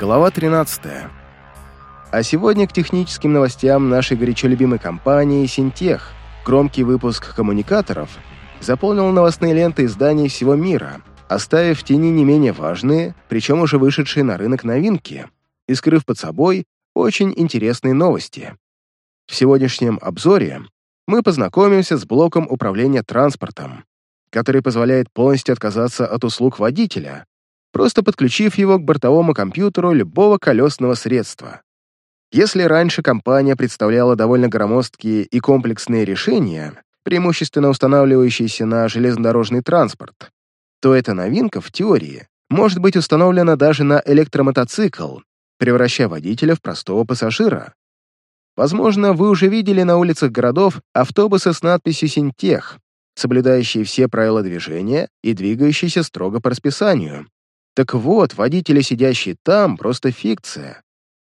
Глава 13. А сегодня к техническим новостям нашей горячо любимой компании «Синтех». Громкий выпуск коммуникаторов заполнил новостные ленты изданий всего мира, оставив в тени не менее важные, причем уже вышедшие на рынок новинки, и скрыв под собой очень интересные новости. В сегодняшнем обзоре мы познакомимся с блоком управления транспортом, который позволяет полностью отказаться от услуг водителя, просто подключив его к бортовому компьютеру любого колесного средства. Если раньше компания представляла довольно громоздкие и комплексные решения, преимущественно устанавливающиеся на железнодорожный транспорт, то эта новинка в теории может быть установлена даже на электромотоцикл, превращая водителя в простого пассажира. Возможно, вы уже видели на улицах городов автобусы с надписью «Синтех», соблюдающие все правила движения и двигающиеся строго по расписанию. Так вот, водители, сидящие там, просто фикция.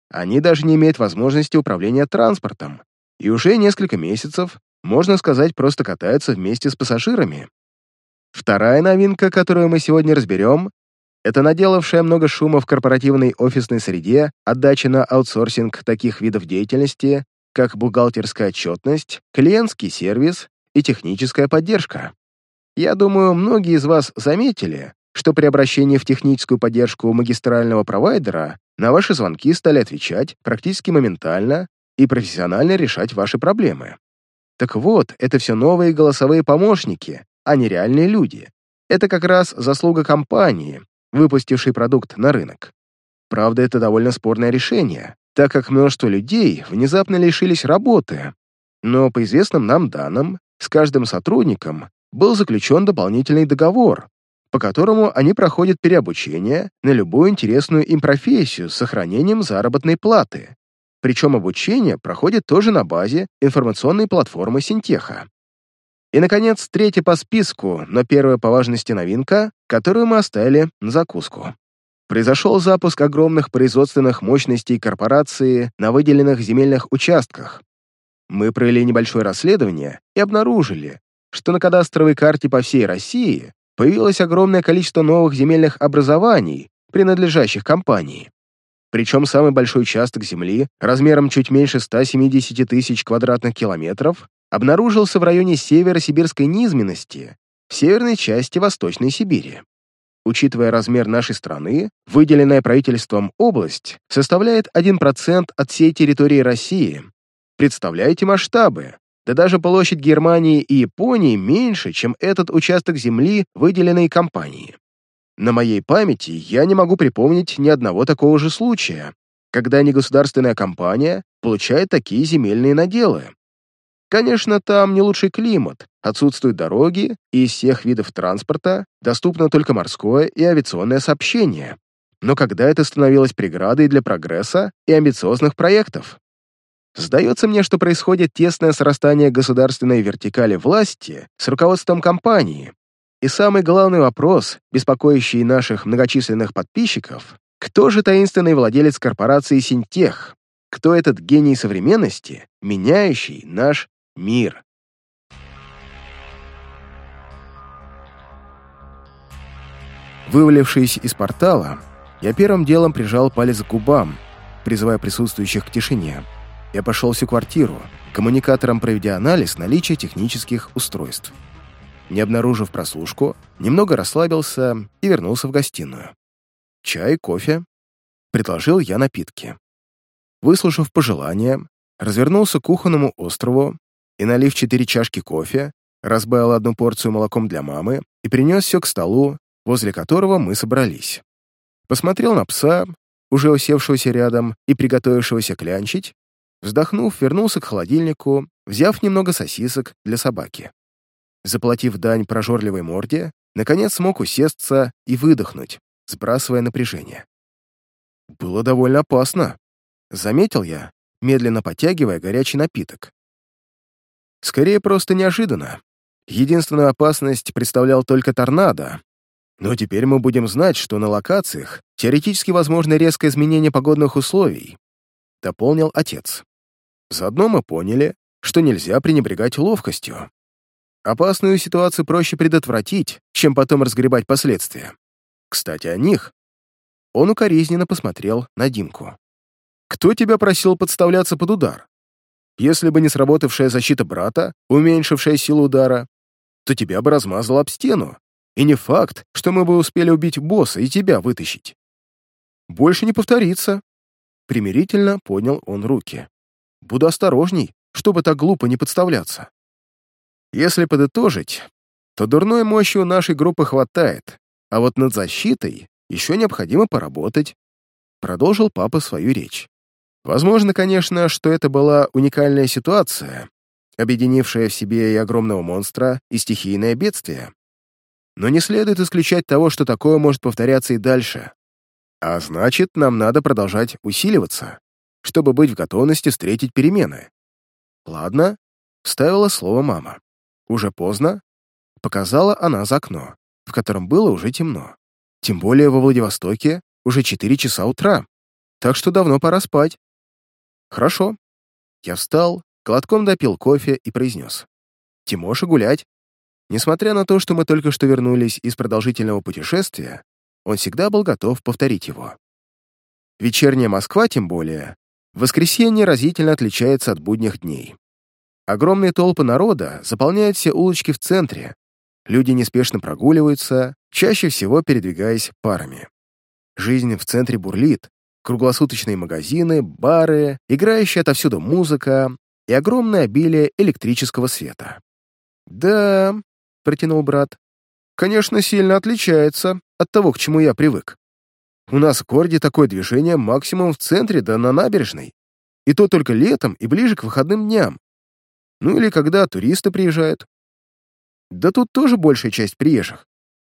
Они даже не имеют возможности управления транспортом, и уже несколько месяцев, можно сказать, просто катаются вместе с пассажирами. Вторая новинка, которую мы сегодня разберем, это наделавшая много шума в корпоративной офисной среде отдача на аутсорсинг таких видов деятельности, как бухгалтерская отчетность, клиентский сервис и техническая поддержка. Я думаю, многие из вас заметили, что при обращении в техническую поддержку магистрального провайдера на ваши звонки стали отвечать практически моментально и профессионально решать ваши проблемы. Так вот, это все новые голосовые помощники, а не реальные люди. Это как раз заслуга компании, выпустившей продукт на рынок. Правда, это довольно спорное решение, так как множество людей внезапно лишились работы. Но по известным нам данным, с каждым сотрудником был заключен дополнительный договор, по которому они проходят переобучение на любую интересную им профессию с сохранением заработной платы. Причем обучение проходит тоже на базе информационной платформы Синтеха. И, наконец, третья по списку, но первая по важности новинка, которую мы оставили на закуску. Произошел запуск огромных производственных мощностей корпорации на выделенных земельных участках. Мы провели небольшое расследование и обнаружили, что на кадастровой карте по всей России появилось огромное количество новых земельных образований, принадлежащих компании. Причем самый большой участок земли, размером чуть меньше 170 тысяч квадратных километров, обнаружился в районе северо-сибирской низменности, в северной части Восточной Сибири. Учитывая размер нашей страны, выделенная правительством область составляет 1% от всей территории России. Представляете масштабы? Да даже площадь Германии и Японии меньше, чем этот участок земли, выделенной компании. На моей памяти я не могу припомнить ни одного такого же случая, когда негосударственная компания получает такие земельные наделы. Конечно, там не лучший климат, отсутствуют дороги, и из всех видов транспорта доступно только морское и авиационное сообщение. Но когда это становилось преградой для прогресса и амбициозных проектов? Сдается мне, что происходит тесное срастание государственной вертикали власти с руководством компании. И самый главный вопрос, беспокоящий наших многочисленных подписчиков, кто же таинственный владелец корпорации Синтех? Кто этот гений современности, меняющий наш мир? Вывалившись из портала, я первым делом прижал палец к губам, призывая присутствующих к тишине. Я пошел всю квартиру, коммуникатором проведя анализ наличия технических устройств. Не обнаружив прослушку, немного расслабился и вернулся в гостиную. «Чай, кофе?» — предложил я напитки. Выслушав пожелания, развернулся к кухонному острову и, налив четыре чашки кофе, разбавил одну порцию молоком для мамы и принес все к столу, возле которого мы собрались. Посмотрел на пса, уже усевшегося рядом и приготовившегося клянчить, Вздохнув, вернулся к холодильнику, взяв немного сосисок для собаки. Заплатив дань прожорливой морде, наконец смог усесться и выдохнуть, сбрасывая напряжение. Было довольно опасно, заметил я, медленно подтягивая горячий напиток. Скорее, просто неожиданно. Единственную опасность представлял только торнадо. Но теперь мы будем знать, что на локациях теоретически возможно резкое изменение погодных условий, дополнил отец. Заодно мы поняли, что нельзя пренебрегать ловкостью. Опасную ситуацию проще предотвратить, чем потом разгребать последствия. Кстати, о них. Он укоризненно посмотрел на Димку. «Кто тебя просил подставляться под удар? Если бы не сработавшая защита брата, уменьшившая силу удара, то тебя бы размазало об стену. И не факт, что мы бы успели убить босса и тебя вытащить. Больше не повторится. Примирительно поднял он руки. Буду осторожней, чтобы так глупо не подставляться. Если подытожить, то дурной мощи у нашей группы хватает, а вот над защитой еще необходимо поработать. Продолжил папа свою речь. Возможно, конечно, что это была уникальная ситуация, объединившая в себе и огромного монстра, и стихийное бедствие. Но не следует исключать того, что такое может повторяться и дальше. А значит, нам надо продолжать усиливаться, чтобы быть в готовности встретить перемены. Ладно, вставила слово мама. Уже поздно. Показала она за окно, в котором было уже темно. Тем более во Владивостоке уже 4 часа утра, так что давно пора спать. Хорошо. Я встал, колотком допил кофе и произнес. Тимоша гулять. Несмотря на то, что мы только что вернулись из продолжительного путешествия, он всегда был готов повторить его. Вечерняя Москва, тем более, воскресенье разительно отличается от будних дней. Огромные толпы народа заполняют все улочки в центре, люди неспешно прогуливаются, чаще всего передвигаясь парами. Жизнь в центре бурлит, круглосуточные магазины, бары, играющая отовсюду музыка и огромное обилие электрического света. «Да», — протянул брат, — «конечно, сильно отличается от того, к чему я привык. У нас в городе такое движение максимум в центре да на набережной, и то только летом и ближе к выходным дням. Ну или когда туристы приезжают. Да тут тоже большая часть приезжих.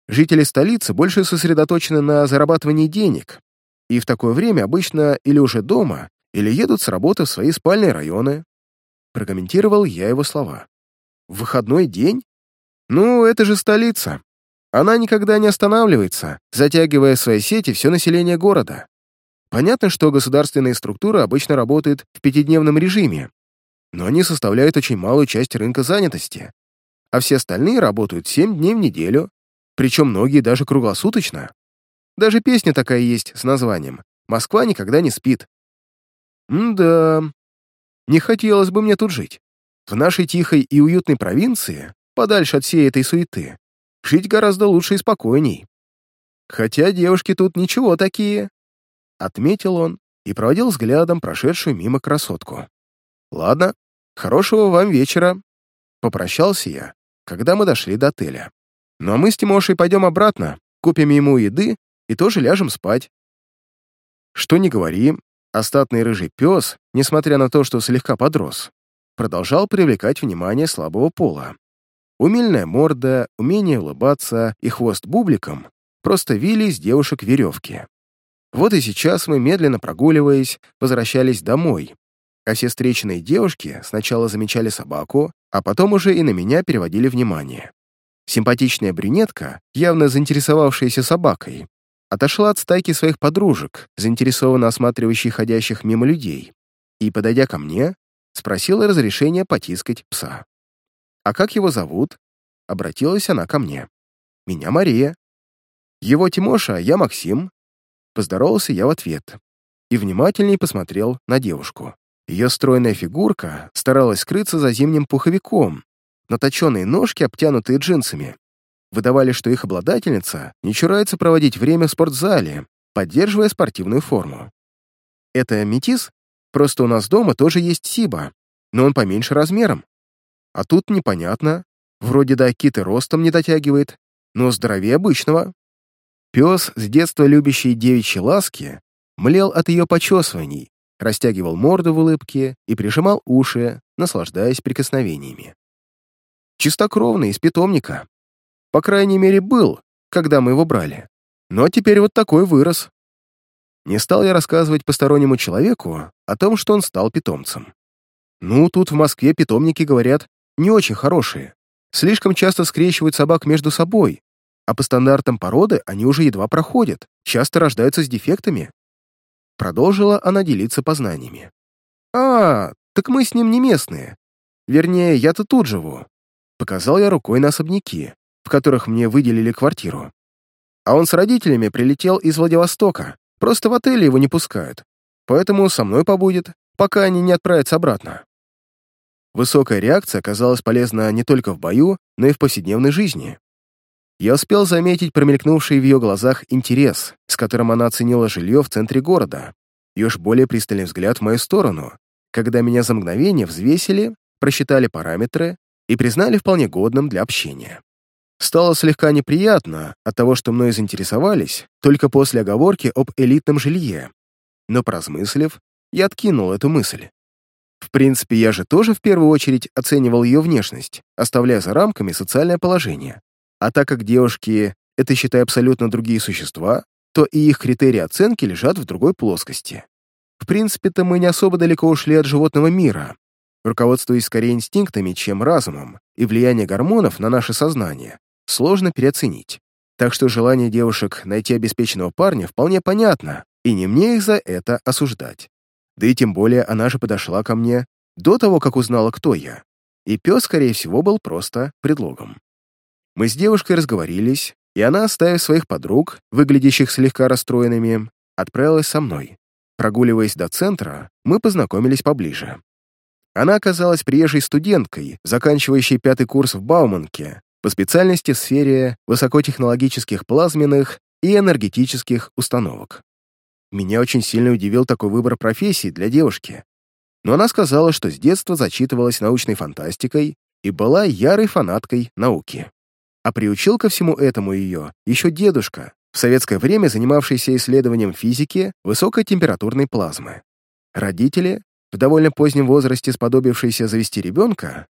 Жители столицы больше сосредоточены на зарабатывании денег, и в такое время обычно или уже дома, или едут с работы в свои спальные районы. Прокомментировал я его слова. В выходной день? Ну, это же столица. Она никогда не останавливается, затягивая в свои сети все население города. Понятно, что государственные структуры обычно работают в пятидневном режиме, но они составляют очень малую часть рынка занятости, а все остальные работают 7 дней в неделю, причем многие даже круглосуточно. Даже песня такая есть с названием «Москва никогда не спит». М-да, не хотелось бы мне тут жить. В нашей тихой и уютной провинции, подальше от всей этой суеты, жить гораздо лучше и спокойней. Хотя девушки тут ничего такие, — отметил он и проводил взглядом прошедшую мимо красотку. Ладно, хорошего вам вечера. Попрощался я, когда мы дошли до отеля. Ну а мы с Тимошей пойдем обратно, купим ему еды и тоже ляжем спать. Что ни говори, остатный рыжий пес, несмотря на то, что слегка подрос, продолжал привлекать внимание слабого пола. Умельная морда, умение улыбаться и хвост бубликом просто вили из девушек веревки. Вот и сейчас мы, медленно прогуливаясь, возвращались домой, а все встреченные девушки сначала замечали собаку, а потом уже и на меня переводили внимание. Симпатичная брюнетка, явно заинтересовавшаяся собакой, отошла от стайки своих подружек, заинтересованно осматривающей ходящих мимо людей, и, подойдя ко мне, спросила разрешения потискать пса. «А как его зовут?» — обратилась она ко мне. «Меня Мария». «Его Тимоша, я Максим». Поздоровался я в ответ и внимательнее посмотрел на девушку. Ее стройная фигурка старалась скрыться за зимним пуховиком, но точеные ножки, обтянутые джинсами, выдавали, что их обладательница не чурается проводить время в спортзале, поддерживая спортивную форму. Это метис, просто у нас дома тоже есть Сиба, но он поменьше размером. А тут непонятно, вроде до киты ростом не дотягивает, но здоровее обычного. Пес, с детства любящий девичьи ласки, млел от ее почесываний, растягивал морду в улыбке и прижимал уши, наслаждаясь прикосновениями. Чистокровный, из питомника. По крайней мере, был, когда мы его брали. Но теперь вот такой вырос. Не стал я рассказывать постороннему человеку о том, что он стал питомцем. Ну, тут в Москве питомники, говорят, не очень хорошие. Слишком часто скрещивают собак между собой, а по стандартам породы они уже едва проходят, часто рождаются с дефектами. Продолжила она делиться познаниями. «А, так мы с ним не местные. Вернее, я-то тут живу». Показал я рукой на особняки, в которых мне выделили квартиру. А он с родителями прилетел из Владивостока, Просто в отеле его не пускают. Поэтому со мной побудет, пока они не отправятся обратно. Высокая реакция оказалась полезна не только в бою, но и в повседневной жизни. Я успел заметить промелькнувший в ее глазах интерес, с которым она оценила жилье в центре города, и уж более пристальный взгляд в мою сторону, когда меня за мгновение взвесили, просчитали параметры и признали вполне годным для общения. Стало слегка неприятно от того, что мной заинтересовались только после оговорки об элитном жилье, но, поразмыслив, я откинул эту мысль. В принципе, я же тоже в первую очередь оценивал ее внешность, оставляя за рамками социальное положение. А так как девушки — это, считай, абсолютно другие существа, то и их критерии оценки лежат в другой плоскости. В принципе-то мы не особо далеко ушли от животного мира, руководствуясь скорее инстинктами, чем разумом, и влияние гормонов на наше сознание сложно переоценить. Так что желание девушек найти обеспеченного парня вполне понятно, и не мне их за это осуждать. Да и тем более она же подошла ко мне до того, как узнала, кто я. И пес, скорее всего, был просто предлогом. Мы с девушкой разговорились, и она, оставив своих подруг, выглядящих слегка расстроенными, отправилась со мной. Прогуливаясь до центра, мы познакомились поближе. Она оказалась приезжей студенткой, заканчивающей пятый курс в Бауманке, по специальности в сфере высокотехнологических плазменных и энергетических установок. Меня очень сильно удивил такой выбор профессии для девушки. Но она сказала, что с детства зачитывалась научной фантастикой и была ярой фанаткой науки. А приучил ко всему этому ее еще дедушка, в советское время занимавшийся исследованием физики высокотемпературной плазмы. Родители, в довольно позднем возрасте сподобившиеся завести ребенка,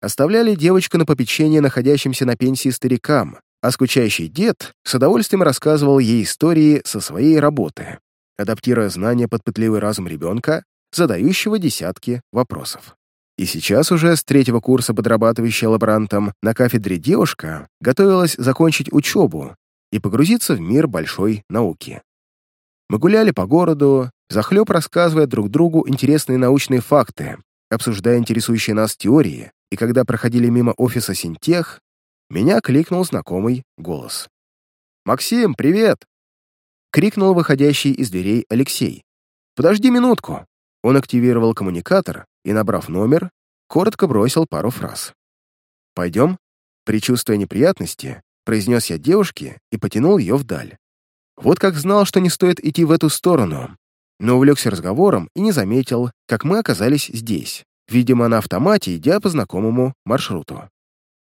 оставляли девочку на попечение находящимся на пенсии старикам, а скучающий дед с удовольствием рассказывал ей истории со своей работы, адаптируя знания под пытливый разум ребенка, задающего десятки вопросов. И сейчас уже с третьего курса подрабатывающая лаборантом на кафедре девушка готовилась закончить учебу и погрузиться в мир большой науки. Мы гуляли по городу, захлеб рассказывая друг другу интересные научные факты, обсуждая интересующие нас теории, и когда проходили мимо офиса Синтех, меня кликнул знакомый голос. «Максим, привет!» — крикнул выходящий из дверей Алексей. «Подожди минутку!» Он активировал коммуникатор и, набрав номер, коротко бросил пару фраз. «Пойдем?» Причувствуя неприятности, произнес я девушке и потянул ее вдаль. Вот как знал, что не стоит идти в эту сторону, но увлекся разговором и не заметил, как мы оказались здесь видимо, на автомате, идя по знакомому маршруту.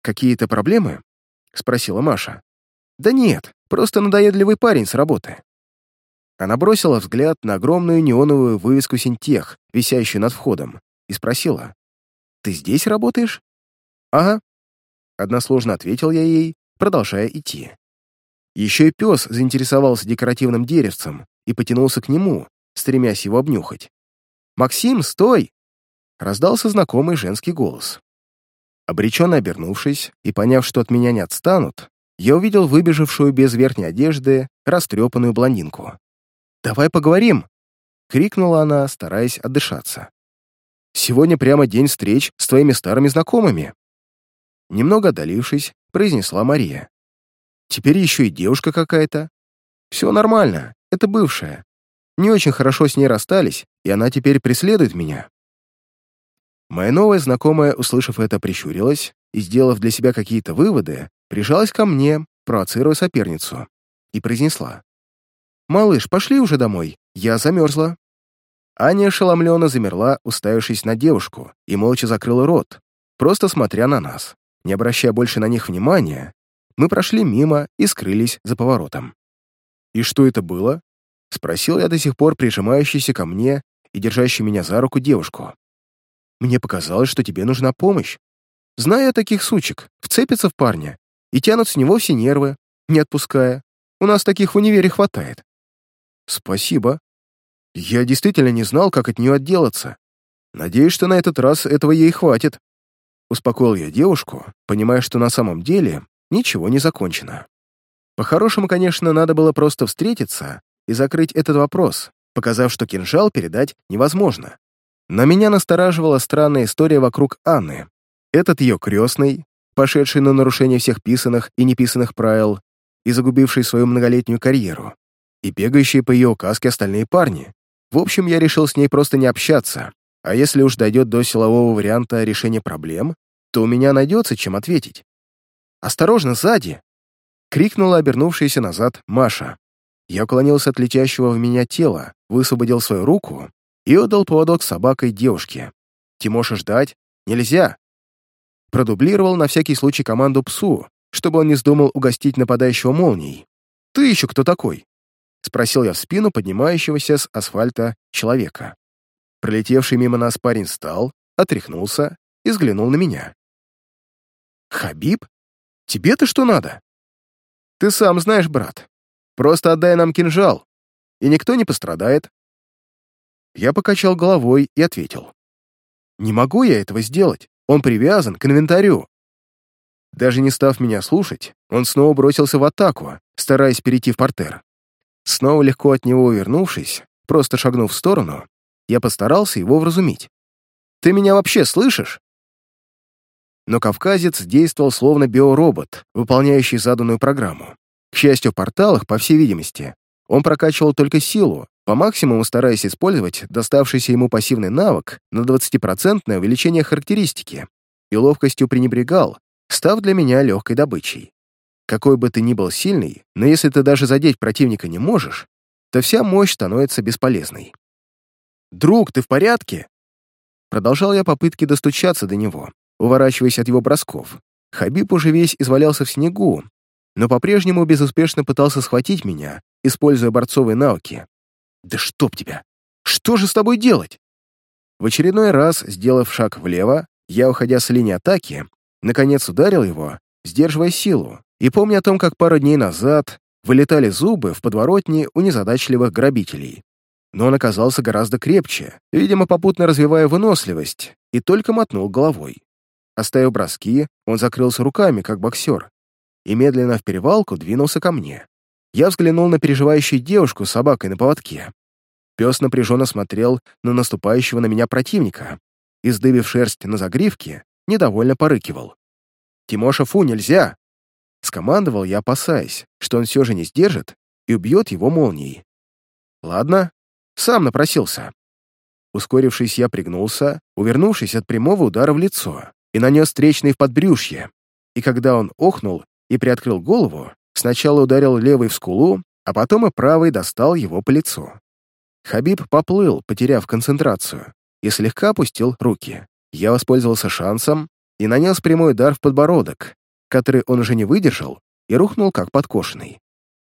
«Какие-то проблемы?» — спросила Маша. «Да нет, просто надоедливый парень с работы». Она бросила взгляд на огромную неоновую вывеску «Синтех», висящую над входом, и спросила. «Ты здесь работаешь?» «Ага», — односложно ответил я ей, продолжая идти. Еще и пес заинтересовался декоративным деревцем и потянулся к нему, стремясь его обнюхать. «Максим, стой!» раздался знакомый женский голос. Обреченно обернувшись и поняв, что от меня не отстанут, я увидел выбежавшую без верхней одежды растрепанную блондинку. «Давай поговорим!» — крикнула она, стараясь отдышаться. «Сегодня прямо день встреч с твоими старыми знакомыми!» Немного отдалившись, произнесла Мария. «Теперь еще и девушка какая-то. Все нормально, это бывшая. Не очень хорошо с ней расстались, и она теперь преследует меня. Моя новая знакомая, услышав это, прищурилась и, сделав для себя какие-то выводы, прижалась ко мне, провоцируя соперницу, и произнесла. «Малыш, пошли уже домой, я замерзла». Аня ошеломленно замерла, уставившись на девушку, и молча закрыла рот, просто смотря на нас. Не обращая больше на них внимания, мы прошли мимо и скрылись за поворотом. «И что это было?» — спросил я до сих пор прижимающийся ко мне и держащий меня за руку девушку. Мне показалось, что тебе нужна помощь. Зная таких сучек, вцепятся в парня и тянут с него все нервы, не отпуская. У нас таких в универе хватает. Спасибо. Я действительно не знал, как от нее отделаться. Надеюсь, что на этот раз этого ей хватит. Успокоил я девушку, понимая, что на самом деле ничего не закончено. По-хорошему, конечно, надо было просто встретиться и закрыть этот вопрос, показав, что кинжал передать невозможно. Но меня настораживала странная история вокруг Анны. Этот ее крестный, пошедший на нарушение всех писанных и неписанных правил и загубивший свою многолетнюю карьеру. И бегающие по ее указке остальные парни. В общем, я решил с ней просто не общаться, а если уж дойдет до силового варианта решения проблем, то у меня найдется чем ответить. «Осторожно, сзади!» — крикнула обернувшаяся назад Маша. Я уклонился от летящего в меня тела, высвободил свою руку и отдал поводок собакой девушке. «Тимоша ждать? Нельзя!» Продублировал на всякий случай команду псу, чтобы он не вздумал угостить нападающего молнией. «Ты еще кто такой?» — спросил я в спину поднимающегося с асфальта человека. Пролетевший мимо нас парень встал, отряхнулся и взглянул на меня. «Хабиб? Тебе-то что надо?» «Ты сам знаешь, брат. Просто отдай нам кинжал, и никто не пострадает». Я покачал головой и ответил. «Не могу я этого сделать. Он привязан к инвентарю». Даже не став меня слушать, он снова бросился в атаку, стараясь перейти в портер. Снова легко от него увернувшись, просто шагнув в сторону, я постарался его вразумить. «Ты меня вообще слышишь?» Но кавказец действовал словно биоробот, выполняющий заданную программу. К счастью, в порталах, по всей видимости, он прокачивал только силу, по максимуму стараясь использовать доставшийся ему пассивный навык на 20% увеличение характеристики, и ловкостью пренебрегал, став для меня легкой добычей. Какой бы ты ни был сильный, но если ты даже задеть противника не можешь, то вся мощь становится бесполезной. «Друг, ты в порядке?» Продолжал я попытки достучаться до него, уворачиваясь от его бросков. Хабиб уже весь извалялся в снегу, но по-прежнему безуспешно пытался схватить меня, используя борцовые навыки. «Да чтоб тебя! Что же с тобой делать?» В очередной раз, сделав шаг влево, я, уходя с линии атаки, наконец ударил его, сдерживая силу, и помня о том, как пару дней назад вылетали зубы в подворотне у незадачливых грабителей. Но он оказался гораздо крепче, видимо, попутно развивая выносливость, и только мотнул головой. Оставив броски, он закрылся руками, как боксер, и медленно в перевалку двинулся ко мне. Я взглянул на переживающую девушку с собакой на поводке. Пес напряженно смотрел на наступающего на меня противника и, сдыбив шерсть на загривке, недовольно порыкивал. «Тимоша, фу, нельзя!» Скомандовал я, опасаясь, что он все же не сдержит и убьет его молнией. «Ладно, сам напросился». Ускорившись, я пригнулся, увернувшись от прямого удара в лицо и нанес встречный в подбрюшье, и когда он охнул и приоткрыл голову, сначала ударил левый в скулу, а потом и правый достал его по лицу. Хабиб поплыл, потеряв концентрацию, и слегка опустил руки. Я воспользовался шансом и нанес прямой удар в подбородок, который он уже не выдержал и рухнул как подкошенный.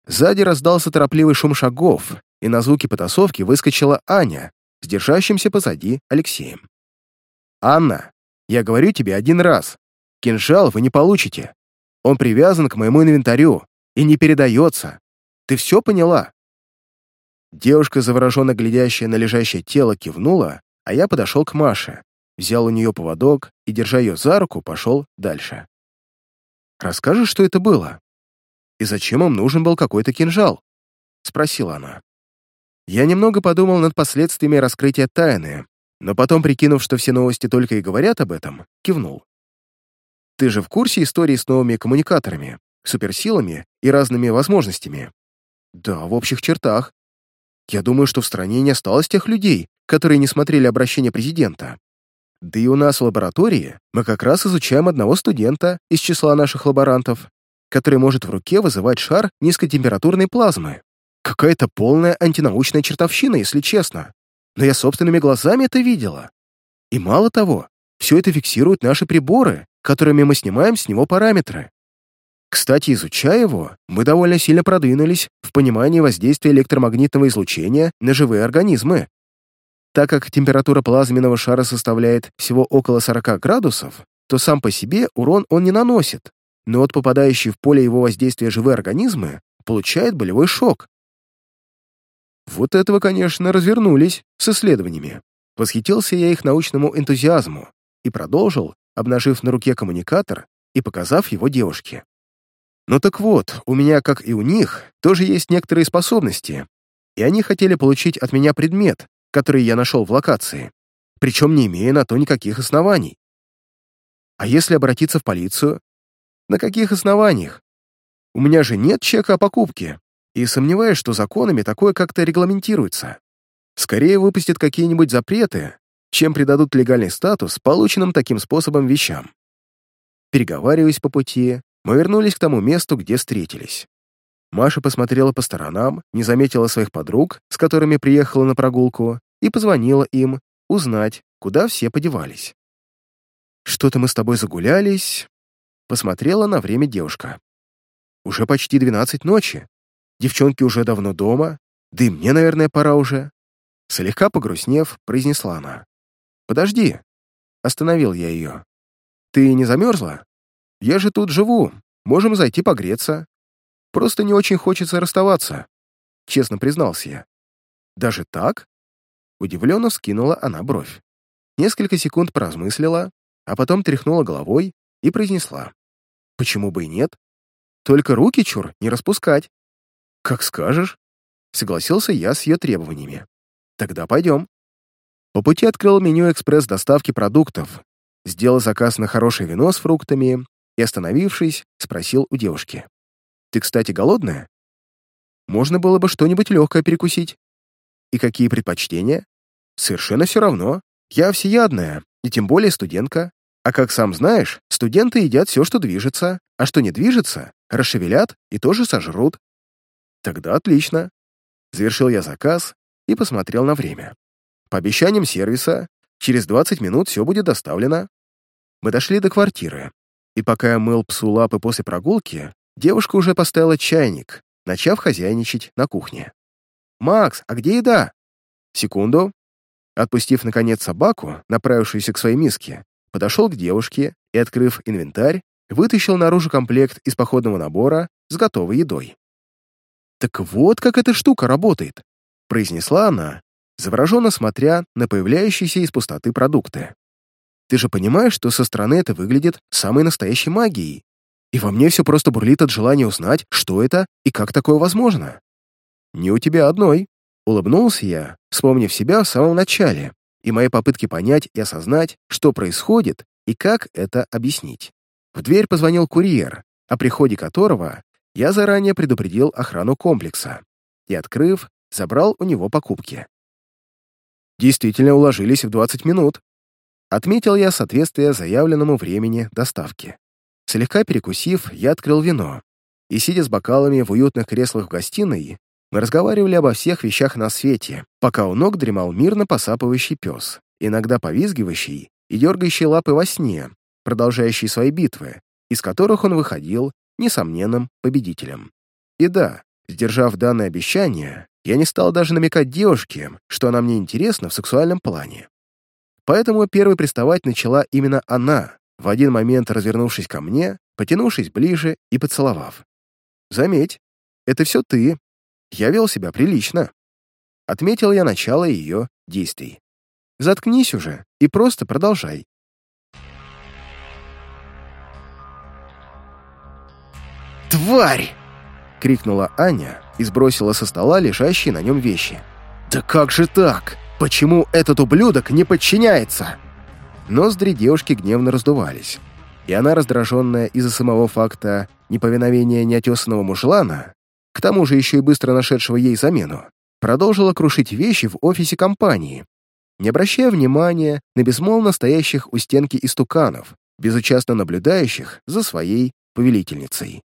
Сзади раздался торопливый шум шагов, и на звуки потасовки выскочила Аня с держащимся позади Алексеем. «Анна, я говорю тебе один раз. Кинжал вы не получите. Он привязан к моему инвентарю и не передается. Ты все поняла?» Девушка, завороженно глядящая на лежащее тело, кивнула, а я подошел к Маше, взял у нее поводок и, держа ее за руку, пошел дальше. «Расскажешь, что это было? И зачем им нужен был какой-то кинжал?» — спросила она. Я немного подумал над последствиями раскрытия тайны, но потом, прикинув, что все новости только и говорят об этом, кивнул. Ты же в курсе истории с новыми коммуникаторами, суперсилами и разными возможностями? Да, в общих чертах. Я думаю, что в стране не осталось тех людей, которые не смотрели обращение президента. Да и у нас в лаборатории мы как раз изучаем одного студента из числа наших лаборантов, который может в руке вызывать шар низкотемпературной плазмы. Какая-то полная антинаучная чертовщина, если честно но я собственными глазами это видела. И мало того, все это фиксируют наши приборы, которыми мы снимаем с него параметры. Кстати, изучая его, мы довольно сильно продвинулись в понимании воздействия электромагнитного излучения на живые организмы. Так как температура плазменного шара составляет всего около 40 градусов, то сам по себе урон он не наносит, но от попадающей в поле его воздействия живые организмы получают болевой шок, вот этого, конечно, развернулись с исследованиями. Восхитился я их научному энтузиазму и продолжил, обнажив на руке коммуникатор и показав его девушке. Ну так вот, у меня, как и у них, тоже есть некоторые способности, и они хотели получить от меня предмет, который я нашел в локации, причем не имея на то никаких оснований. А если обратиться в полицию? На каких основаниях? У меня же нет чека о покупке, и сомневаюсь, что законами такое как-то регламентируется. Скорее выпустят какие-нибудь запреты, чем придадут легальный статус полученным таким способом вещам. Переговариваясь по пути, мы вернулись к тому месту, где встретились. Маша посмотрела по сторонам, не заметила своих подруг, с которыми приехала на прогулку, и позвонила им, узнать, куда все подевались. «Что-то мы с тобой загулялись», — посмотрела на время девушка. «Уже почти двенадцать ночи. Девчонки уже давно дома, да и мне, наверное, пора уже». Слегка погрустнев, произнесла она. «Подожди», — остановил я ее. «Ты не замерзла? Я же тут живу, можем зайти погреться. Просто не очень хочется расставаться», — честно признался я. «Даже так?» Удивленно скинула она бровь. Несколько секунд поразмыслила, а потом тряхнула головой и произнесла. «Почему бы и нет? Только руки, чур, не распускать». «Как скажешь», — согласился я с ее требованиями. «Тогда пойдем». По пути открыл меню экспресс-доставки продуктов, сделал заказ на хорошее вино с фруктами и, остановившись, спросил у девушки. «Ты, кстати, голодная? Можно было бы что-нибудь легкое перекусить. И какие предпочтения? Совершенно все равно. Я всеядная, и тем более студентка. А как сам знаешь, студенты едят все, что движется, а что не движется, расшевелят и тоже сожрут. Тогда отлично. Завершил я заказ и посмотрел на время. По обещаниям сервиса, через 20 минут все будет доставлено. Мы дошли до квартиры, и пока я мыл псу лапы после прогулки, девушка уже поставила чайник, начав хозяйничать на кухне. «Макс, а где еда?» «Секунду». Отпустив, наконец, собаку, направившуюся к своей миске, подошел к девушке и, открыв инвентарь, вытащил наружу комплект из походного набора с готовой едой. «Так вот как эта штука работает», — произнесла она, завороженно смотря на появляющиеся из пустоты продукты. «Ты же понимаешь, что со стороны это выглядит самой настоящей магией, и во мне все просто бурлит от желания узнать, что это и как такое возможно». «Не у тебя одной», — улыбнулся я, вспомнив себя в самом начале и мои попытки понять и осознать, что происходит и как это объяснить. В дверь позвонил курьер, о приходе которого я заранее предупредил охрану комплекса и, открыв, забрал у него покупки. Действительно уложились в 20 минут. Отметил я соответствие заявленному времени доставки. Слегка перекусив, я открыл вино, и, сидя с бокалами в уютных креслах в гостиной, мы разговаривали обо всех вещах на свете, пока у ног дремал мирно посапывающий пес, иногда повизгивающий и дергающий лапы во сне, продолжающий свои битвы, из которых он выходил несомненным победителем. И да, сдержав данное обещание, я не стал даже намекать девушке, что она мне интересна в сексуальном плане. Поэтому первой приставать начала именно она, в один момент развернувшись ко мне, потянувшись ближе и поцеловав. «Заметь, это все ты, я вел себя прилично. Отметил я начало ее действий. Заткнись уже и просто продолжай. «Тварь!» — крикнула Аня и сбросила со стола лежащие на нем вещи. «Да как же так? Почему этот ублюдок не подчиняется?» Ноздри девушки гневно раздувались, и она, раздраженная из-за самого факта неповиновения неотесанного мужлана, к тому же еще и быстро нашедшего ей замену, продолжила крушить вещи в офисе компании, не обращая внимания на безмолвно стоящих у стенки истуканов, безучастно наблюдающих за своей повелительницей.